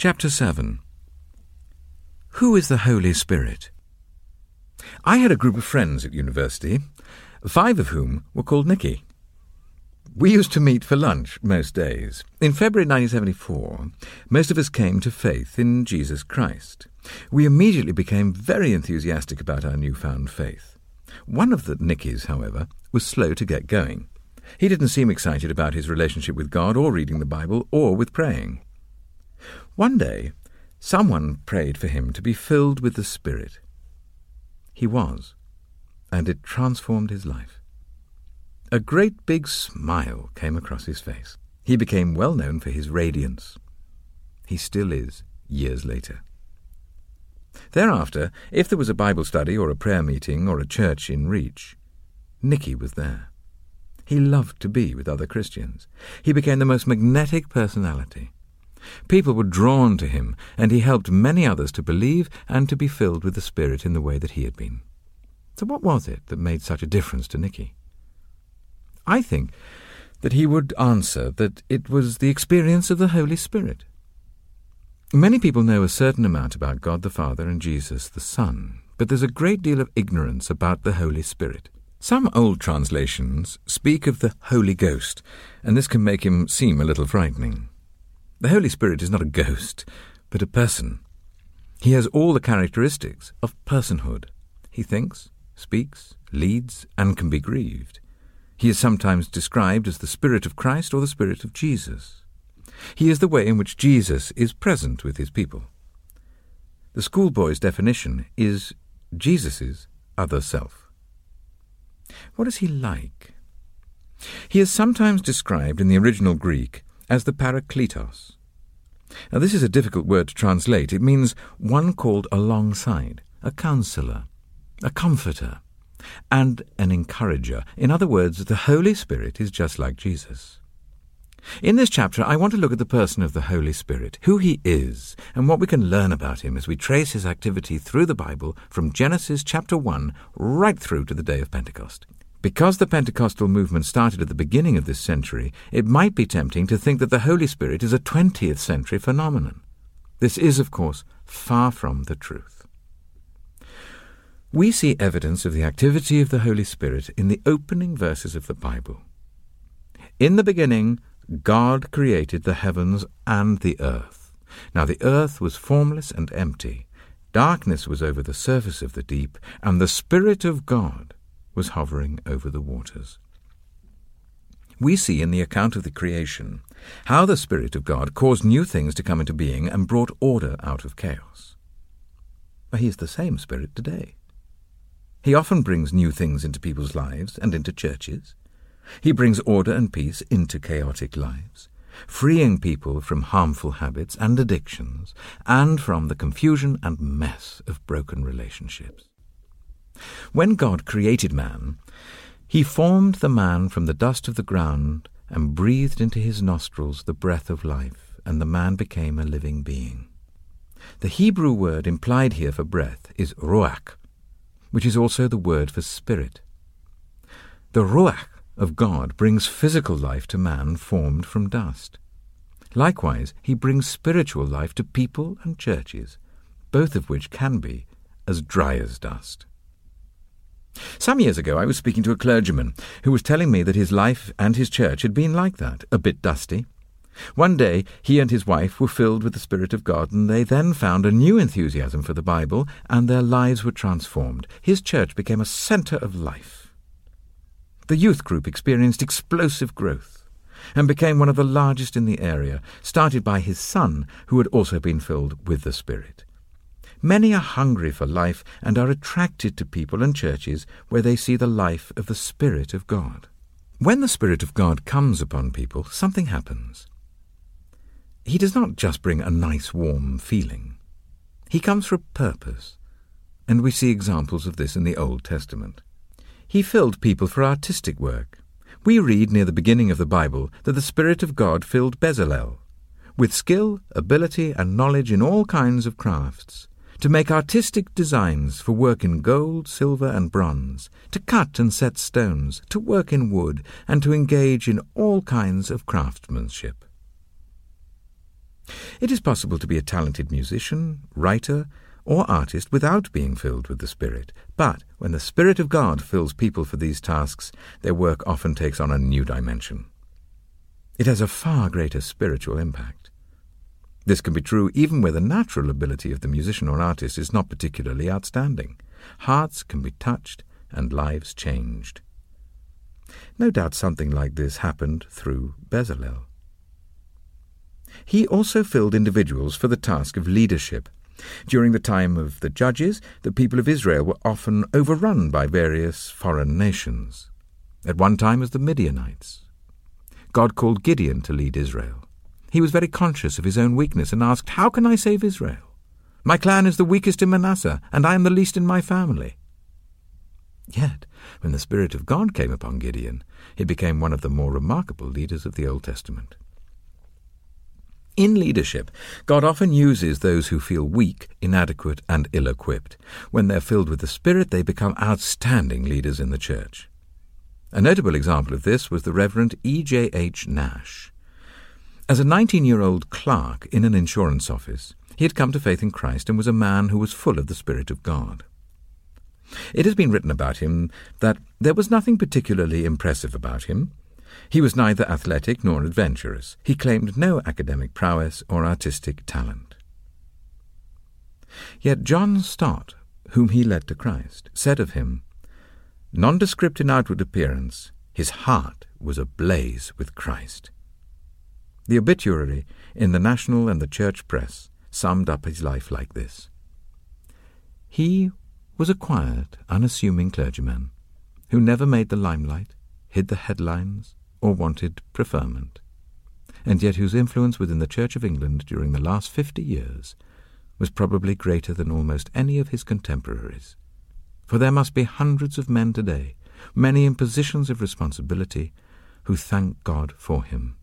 Chapter 7 Who is the Holy Spirit? I had a group of friends at university, five of whom were called Nicky. We used to meet for lunch most days. In February 1974, most of us came to faith in Jesus Christ. We immediately became very enthusiastic about our newfound faith. One of the Nickies, however, was slow to get going. He didn't seem excited about his relationship with God or reading the Bible or with praying. One day, someone prayed for him to be filled with the Spirit. He was, and it transformed his life. A great big smile came across his face. He became well known for his radiance. He still is, years later. Thereafter, if there was a Bible study or a prayer meeting or a church in reach, Nicky was there. He loved to be with other Christians. He became the most magnetic personality. People were drawn to him, and he helped many others to believe and to be filled with the Spirit in the way that he had been. So, what was it that made such a difference to Nicky? I think that he would answer that it was the experience of the Holy Spirit. Many people know a certain amount about God the Father and Jesus the Son, but there's a great deal of ignorance about the Holy Spirit. Some old translations speak of the Holy Ghost, and this can make him seem a little frightening. The Holy Spirit is not a ghost, but a person. He has all the characteristics of personhood. He thinks, speaks, leads, and can be grieved. He is sometimes described as the Spirit of Christ or the Spirit of Jesus. He is the way in which Jesus is present with his people. The schoolboy's definition is Jesus's other self. What is he like? He is sometimes described in the original Greek as the Parakletos. Now, this is a difficult word to translate. It means one called alongside, a counselor, a comforter, and an encourager. In other words, the Holy Spirit is just like Jesus. In this chapter, I want to look at the person of the Holy Spirit, who he is, and what we can learn about him as we trace his activity through the Bible from Genesis chapter 1 right through to the day of Pentecost. Because the Pentecostal movement started at the beginning of this century, it might be tempting to think that the Holy Spirit is a 20th century phenomenon. This is, of course, far from the truth. We see evidence of the activity of the Holy Spirit in the opening verses of the Bible. In the beginning, God created the heavens and the earth. Now the earth was formless and empty. Darkness was over the surface of the deep, and the Spirit of God was hovering over the waters. We see in the account of the creation how the Spirit of God caused new things to come into being and brought order out of chaos. But He is the same Spirit today. He often brings new things into people's lives and into churches. He brings order and peace into chaotic lives, freeing people from harmful habits and addictions and from the confusion and mess of broken relationships. When God created man, he formed the man from the dust of the ground and breathed into his nostrils the breath of life, and the man became a living being. The Hebrew word implied here for breath is ruach, which is also the word for spirit. The ruach of God brings physical life to man formed from dust. Likewise, he brings spiritual life to people and churches, both of which can be as dry as dust. Some years ago, I was speaking to a clergyman who was telling me that his life and his church had been like that, a bit dusty. One day, he and his wife were filled with the Spirit of God, and they then found a new enthusiasm for the Bible, and their lives were transformed. His church became a centre of life. The youth group experienced explosive growth and became one of the largest in the area, started by his son, who had also been filled with the Spirit. Many are hungry for life and are attracted to people and churches where they see the life of the Spirit of God. When the Spirit of God comes upon people, something happens. He does not just bring a nice warm feeling. He comes for a purpose, and we see examples of this in the Old Testament. He filled people for artistic work. We read near the beginning of the Bible that the Spirit of God filled Bezalel with skill, ability, and knowledge in all kinds of crafts to make artistic designs for work in gold, silver, and bronze, to cut and set stones, to work in wood, and to engage in all kinds of craftsmanship. It is possible to be a talented musician, writer, or artist without being filled with the Spirit, but when the Spirit of God fills people for these tasks, their work often takes on a new dimension. It has a far greater spiritual impact. This can be true even where the natural ability of the musician or artist is not particularly outstanding. Hearts can be touched and lives changed. No doubt something like this happened through Bezalel. He also filled individuals for the task of leadership. During the time of the judges, the people of Israel were often overrun by various foreign nations. At one time as the Midianites. God called Gideon to lead Israel. He was very conscious of his own weakness and asked, How can I save Israel? My clan is the weakest in Manasseh, and I am the least in my family. Yet, when the Spirit of God came upon Gideon, he became one of the more remarkable leaders of the Old Testament. In leadership, God often uses those who feel weak, inadequate, and ill equipped. When they're filled with the Spirit, they become outstanding leaders in the church. A notable example of this was the Reverend E. J. H. Nash. As a 19 year old clerk in an insurance office, he had come to faith in Christ and was a man who was full of the Spirit of God. It has been written about him that there was nothing particularly impressive about him. He was neither athletic nor adventurous. He claimed no academic prowess or artistic talent. Yet John Stott, whom he led to Christ, said of him, Nondescript in outward appearance, his heart was ablaze with Christ. The obituary in the national and the church press summed up his life like this He was a quiet, unassuming clergyman who never made the limelight, hid the headlines, or wanted preferment, and yet whose influence within the Church of England during the last fifty years was probably greater than almost any of his contemporaries. For there must be hundreds of men today, many in positions of responsibility, who thank God for him.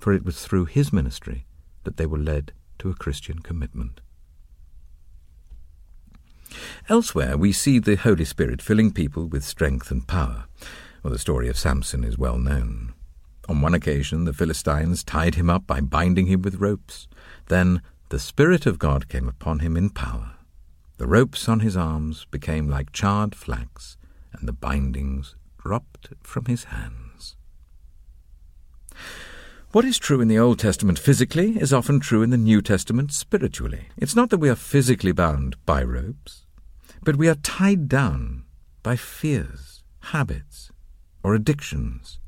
For it was through his ministry that they were led to a Christian commitment. Elsewhere, we see the Holy Spirit filling people with strength and power. Well, the story of Samson is well known. On one occasion, the Philistines tied him up by binding him with ropes. Then the Spirit of God came upon him in power. The ropes on his arms became like charred flax, and the bindings dropped from his hands. What is true in the Old Testament physically is often true in the New Testament spiritually. It's not that we are physically bound by ropes, but we are tied down by fears, habits, or addictions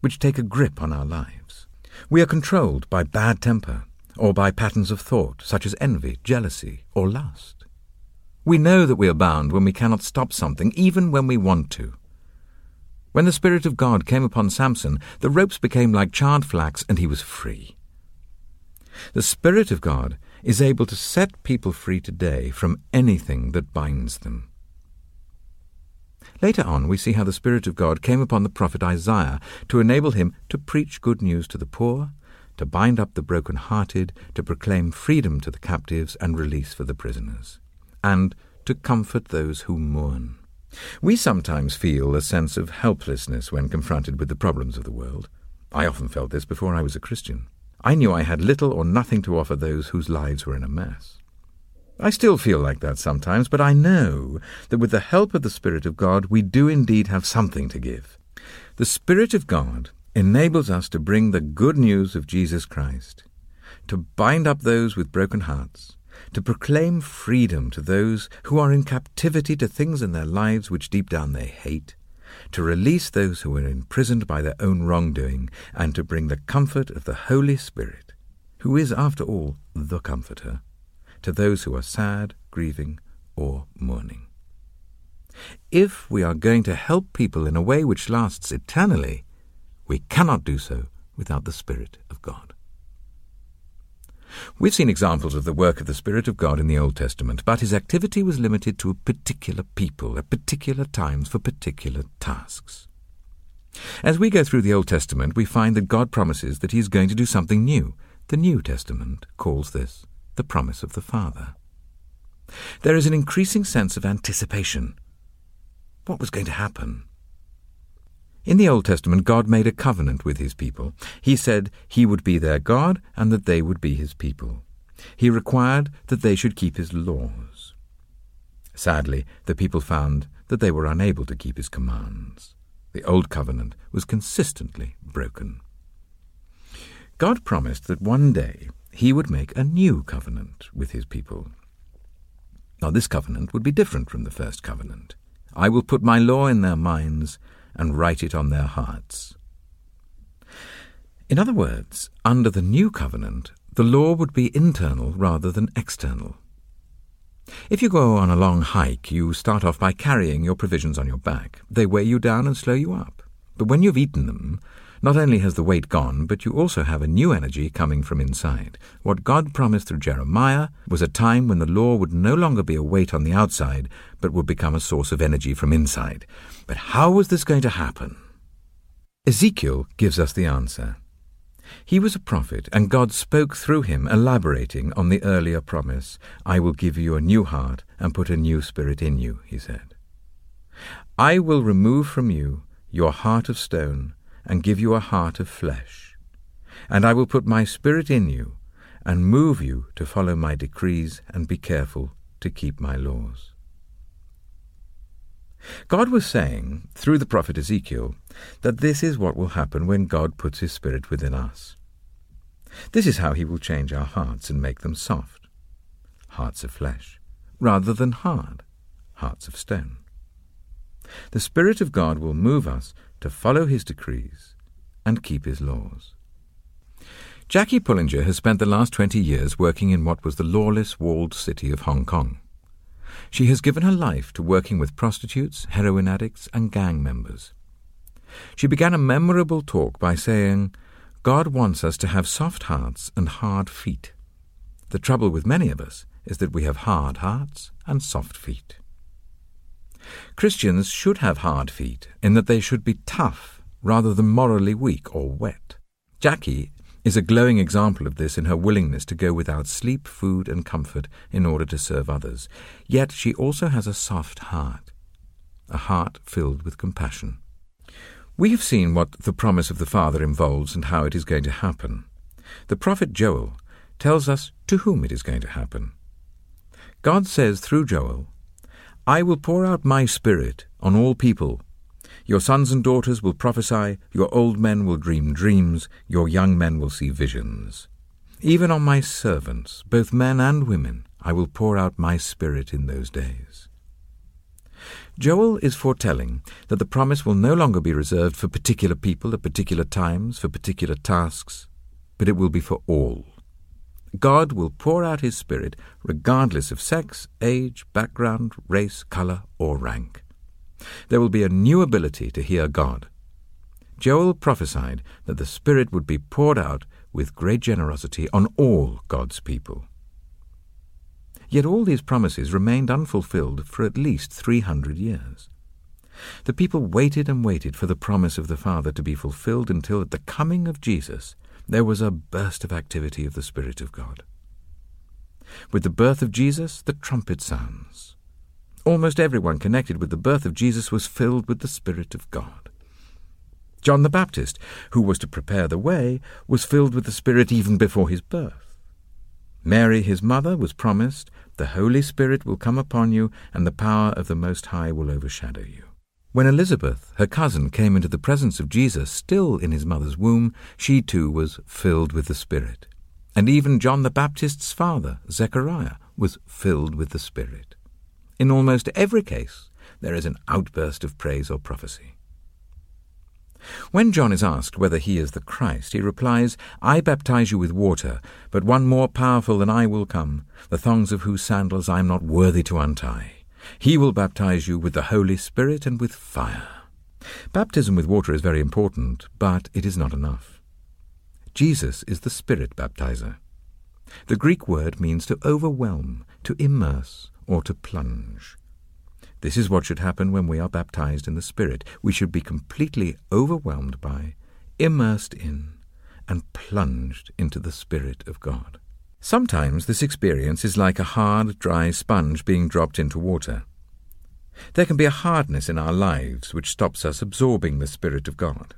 which take a grip on our lives. We are controlled by bad temper or by patterns of thought such as envy, jealousy, or lust. We know that we are bound when we cannot stop something, even when we want to. When the Spirit of God came upon Samson, the ropes became like charred flax and he was free. The Spirit of God is able to set people free today from anything that binds them. Later on, we see how the Spirit of God came upon the prophet Isaiah to enable him to preach good news to the poor, to bind up the broken-hearted, to proclaim freedom to the captives and release for the prisoners, and to comfort those who mourn. We sometimes feel a sense of helplessness when confronted with the problems of the world. I often felt this before I was a Christian. I knew I had little or nothing to offer those whose lives were in a mess. I still feel like that sometimes, but I know that with the help of the Spirit of God, we do indeed have something to give. The Spirit of God enables us to bring the good news of Jesus Christ, to bind up those with broken hearts, to proclaim freedom to those who are in captivity to things in their lives which deep down they hate, to release those who are imprisoned by their own wrongdoing, and to bring the comfort of the Holy Spirit, who is, after all, the Comforter to those who are sad, grieving, or mourning. If we are going to help people in a way which lasts eternally, we cannot do so without the Spirit of God. We've seen examples of the work of the Spirit of God in the Old Testament, but his activity was limited to a particular people at particular times for particular tasks. As we go through the Old Testament, we find that God promises that he is going to do something new. The New Testament calls this the promise of the Father. There is an increasing sense of anticipation. What was going to happen? In the Old Testament, God made a covenant with his people. He said he would be their God and that they would be his people. He required that they should keep his laws. Sadly, the people found that they were unable to keep his commands. The Old Covenant was consistently broken. God promised that one day he would make a new covenant with his people. Now, this covenant would be different from the first covenant. I will put my law in their minds and write it on their hearts. In other words, under the new covenant, the law would be internal rather than external. If you go on a long hike, you start off by carrying your provisions on your back. They weigh you down and slow you up. But when you've eaten them, not only has the weight gone, but you also have a new energy coming from inside. What God promised through Jeremiah was a time when the law would no longer be a weight on the outside, but would become a source of energy from inside. But how was this going to happen? Ezekiel gives us the answer. He was a prophet, and God spoke through him, elaborating on the earlier promise I will give you a new heart and put a new spirit in you, he said. I will remove from you your heart of stone and give you a heart of flesh. And I will put my spirit in you, and move you to follow my decrees and be careful to keep my laws. God was saying, through the prophet Ezekiel, that this is what will happen when God puts his Spirit within us. This is how he will change our hearts and make them soft, hearts of flesh, rather than hard, hearts of stone. The Spirit of God will move us to follow his decrees and keep his laws. Jackie Pullinger has spent the last 20 years working in what was the lawless walled city of Hong Kong. She has given her life to working with prostitutes, heroin addicts, and gang members. She began a memorable talk by saying, God wants us to have soft hearts and hard feet. The trouble with many of us is that we have hard hearts and soft feet. Christians should have hard feet in that they should be tough rather than morally weak or wet. Jackie is a glowing example of this in her willingness to go without sleep, food, and comfort in order to serve others. Yet she also has a soft heart, a heart filled with compassion. We have seen what the promise of the Father involves and how it is going to happen. The prophet Joel tells us to whom it is going to happen. God says through Joel, I will pour out my Spirit on all people. Your sons and daughters will prophesy, your old men will dream dreams, your young men will see visions. Even on my servants, both men and women, I will pour out my Spirit in those days. Joel is foretelling that the promise will no longer be reserved for particular people at particular times, for particular tasks, but it will be for all. God will pour out his Spirit regardless of sex, age, background, race, color, or rank. There will be a new ability to hear God. Joel prophesied that the Spirit would be poured out with great generosity on all God's people. Yet all these promises remained unfulfilled for at least 300 years. The people waited and waited for the promise of the Father to be fulfilled until at the coming of Jesus there was a burst of activity of the Spirit of God. With the birth of Jesus, the trumpet sounds. Almost everyone connected with the birth of Jesus was filled with the Spirit of God. John the Baptist, who was to prepare the way, was filled with the Spirit even before his birth. Mary, his mother, was promised, The Holy Spirit will come upon you, and the power of the Most High will overshadow you. When Elizabeth, her cousin, came into the presence of Jesus, still in his mother's womb, she too was filled with the Spirit. And even John the Baptist's father, Zechariah, was filled with the Spirit. In almost every case, there is an outburst of praise or prophecy. When John is asked whether he is the Christ, he replies, I baptize you with water, but one more powerful than I will come, the thongs of whose sandals I am not worthy to untie. He will baptize you with the Holy Spirit and with fire. Baptism with water is very important, but it is not enough. Jesus is the Spirit baptizer. The Greek word means to overwhelm, to immerse, or to plunge. This is what should happen when we are baptized in the Spirit. We should be completely overwhelmed by, immersed in, and plunged into the Spirit of God. Sometimes this experience is like a hard, dry sponge being dropped into water. There can be a hardness in our lives which stops us absorbing the Spirit of God.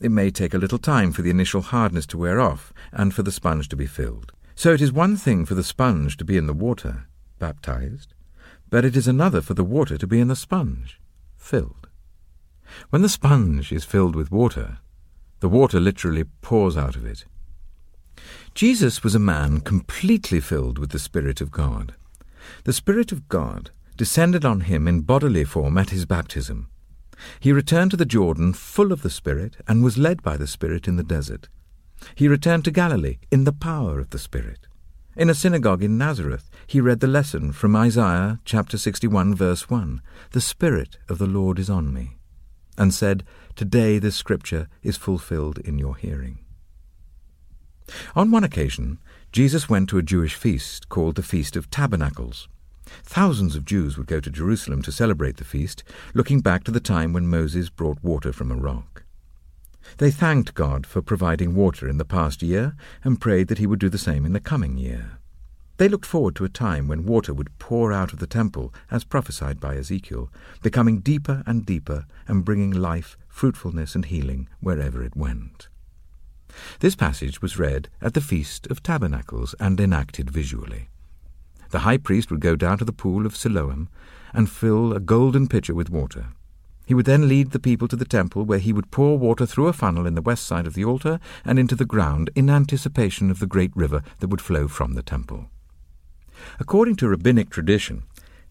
It may take a little time for the initial hardness to wear off and for the sponge to be filled. So it is one thing for the sponge to be in the water, baptized, but it is another for the water to be in the sponge, filled. When the sponge is filled with water, the water literally pours out of it. Jesus was a man completely filled with the Spirit of God. The Spirit of God descended on him in bodily form at his baptism. He returned to the Jordan full of the Spirit and was led by the Spirit in the desert. He returned to Galilee in the power of the Spirit. In a synagogue in Nazareth, he read the lesson from Isaiah chapter 61, verse 1 The Spirit of the Lord is on me, and said, Today this scripture is fulfilled in your hearing. On one occasion, Jesus went to a Jewish feast called the Feast of Tabernacles. Thousands of Jews would go to Jerusalem to celebrate the feast, looking back to the time when Moses brought water from a rock. They thanked God for providing water in the past year and prayed that he would do the same in the coming year. They looked forward to a time when water would pour out of the temple, as prophesied by Ezekiel, becoming deeper and deeper and bringing life, fruitfulness, and healing wherever it went. This passage was read at the Feast of Tabernacles and enacted visually. The high priest would go down to the pool of Siloam and fill a golden pitcher with water. He would then lead the people to the temple, where he would pour water through a funnel in the west side of the altar and into the ground in anticipation of the great river that would flow from the temple. According to rabbinic tradition,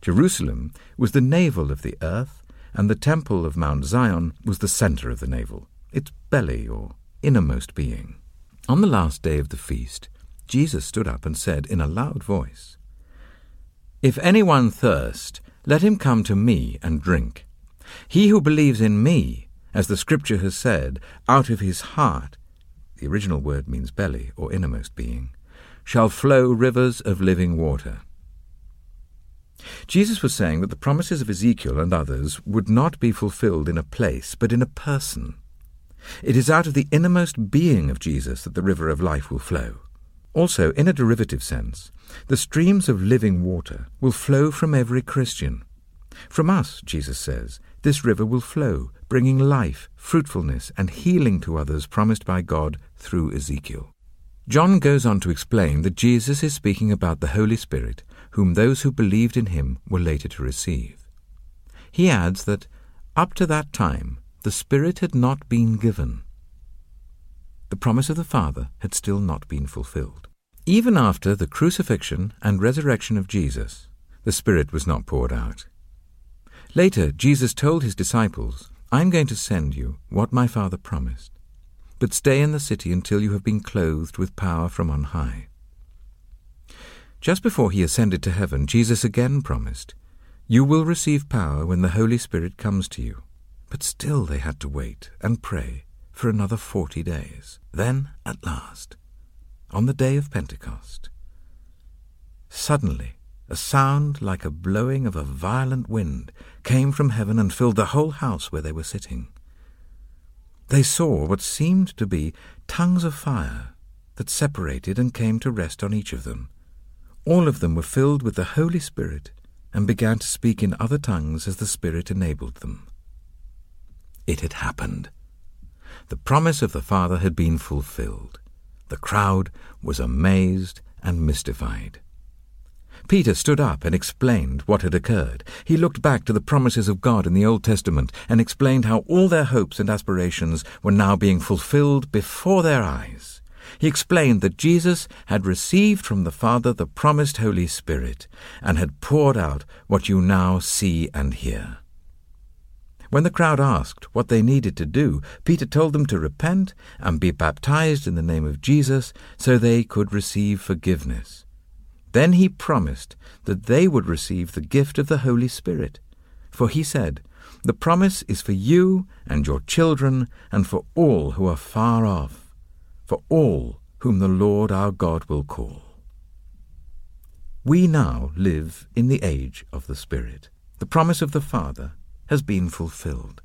Jerusalem was the navel of the earth, and the temple of Mount Zion was the center of the navel, its belly or innermost being. On the last day of the feast, Jesus stood up and said in a loud voice, If anyone thirst, let him come to me and drink. He who believes in me, as the Scripture has said, out of his heart, the original word means belly or innermost being, shall flow rivers of living water. Jesus was saying that the promises of Ezekiel and others would not be fulfilled in a place, but in a person. It is out of the innermost being of Jesus that the river of life will flow. Also, in a derivative sense, the streams of living water will flow from every Christian. From us, Jesus says, this river will flow, bringing life, fruitfulness, and healing to others promised by God through Ezekiel. John goes on to explain that Jesus is speaking about the Holy Spirit, whom those who believed in him were later to receive. He adds that, up to that time, the Spirit had not been given. The promise of the Father had still not been fulfilled. Even after the crucifixion and resurrection of Jesus, the Spirit was not poured out. Later, Jesus told his disciples, I am going to send you what my Father promised, but stay in the city until you have been clothed with power from on high. Just before he ascended to heaven, Jesus again promised, You will receive power when the Holy Spirit comes to you. But still they had to wait and pray for another forty days. Then, at last, on the day of Pentecost, suddenly a sound like a blowing of a violent wind came from heaven and filled the whole house where they were sitting. They saw what seemed to be tongues of fire that separated and came to rest on each of them. All of them were filled with the Holy Spirit and began to speak in other tongues as the Spirit enabled them. It had happened. The promise of the Father had been fulfilled. The crowd was amazed and mystified. Peter stood up and explained what had occurred. He looked back to the promises of God in the Old Testament and explained how all their hopes and aspirations were now being fulfilled before their eyes. He explained that Jesus had received from the Father the promised Holy Spirit and had poured out what you now see and hear. When the crowd asked what they needed to do, Peter told them to repent and be baptized in the name of Jesus so they could receive forgiveness. Then he promised that they would receive the gift of the Holy Spirit. For he said, The promise is for you and your children, and for all who are far off, for all whom the Lord our God will call. We now live in the age of the Spirit. The promise of the Father has been fulfilled.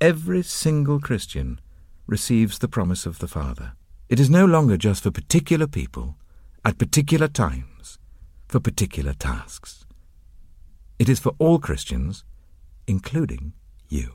Every single Christian receives the promise of the Father. It is no longer just for particular people at particular times for particular tasks. It is for all Christians, including you.